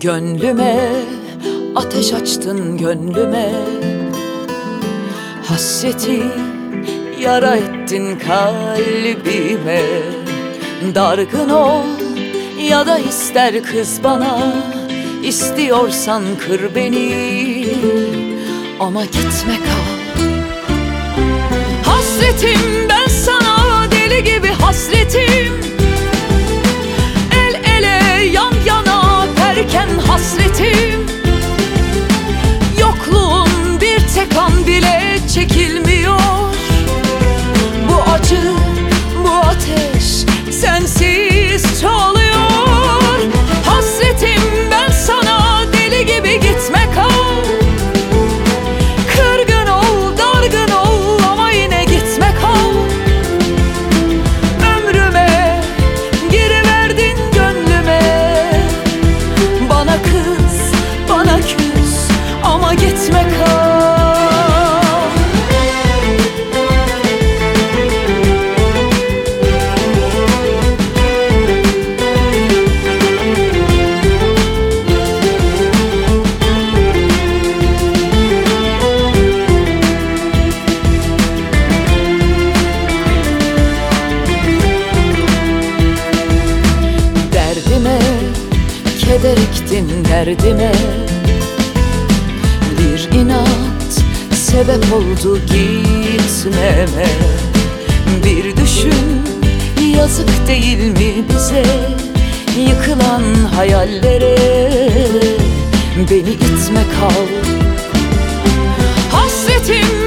Gönlüme ateş açtın gönlüme. Hasreti yara ettin kalbime. Dargın ol ya da ister kız bana İstiyorsan kır beni. Ama gitme kal. Hasretim ben sana deli gibi hasretim. keder ektin derdime. Bir inat sebep oldu gitmeme. Bir düşün yazık değil mi bize? Yıkılan hayallere. Beni itme kal. Hasretim